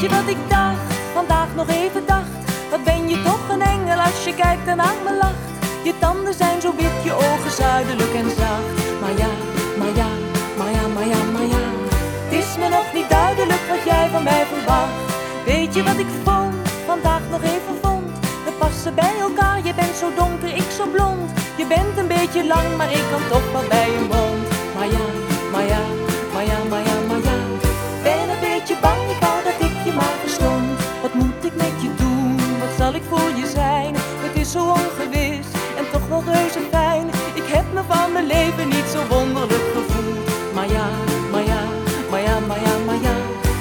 wat ik dacht, vandaag nog even dacht? Wat ben je toch een engel als je kijkt en aan me lacht? Je tanden zijn zo wit, je ogen zuidelijk en zacht. Maar ja, maar ja, maar ja, maar ja, maar ja. Het is me nog niet duidelijk wat jij van mij verwacht. Weet je wat ik vond, vandaag nog even vond? We passen bij elkaar, je bent zo donker, ik zo blond. Je bent een beetje lang, maar ik kan toch wel bij je niet zo wonderlijk gevoeld. Maar ja, maar ja, maar ja, maar ja, maar ja.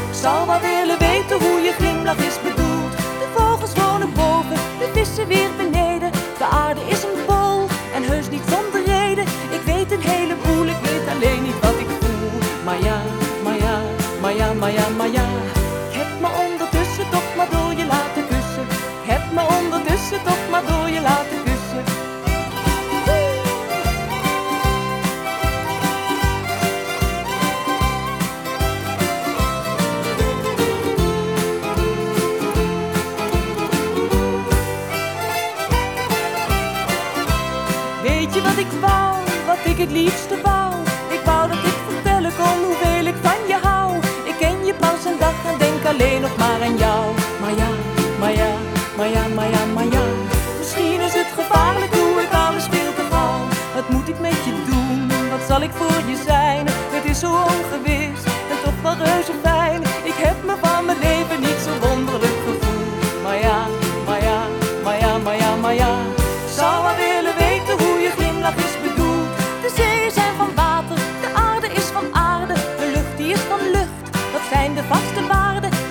Ik zou wel willen weten hoe je glimlach is bedoeld. De vogels wonen boven, de vissen weer beneden. De aarde is een bol en heus niet zonder reden. Ik weet een heleboel, ik weet alleen niet wat ik voel. Maar ja, maar ja, maar ja, maar ja, maar ja. Heb me ondertussen toch maar door je laten kussen. Ik heb me ondertussen toch maar door je laten Je wat ik wou, wat ik het liefste wou? Ik wou dat ik vertellen kon hoeveel ik van je hou. Ik ken je pas een dag en denk alleen nog maar aan jou. Maar ja, maar ja, maar ja, maar ja, maar ja. Misschien is het gevaarlijk, doe ik alles veel te gauw. Wat moet ik met je doen? Wat zal ik voor van lucht. Dat zijn de vaste waarden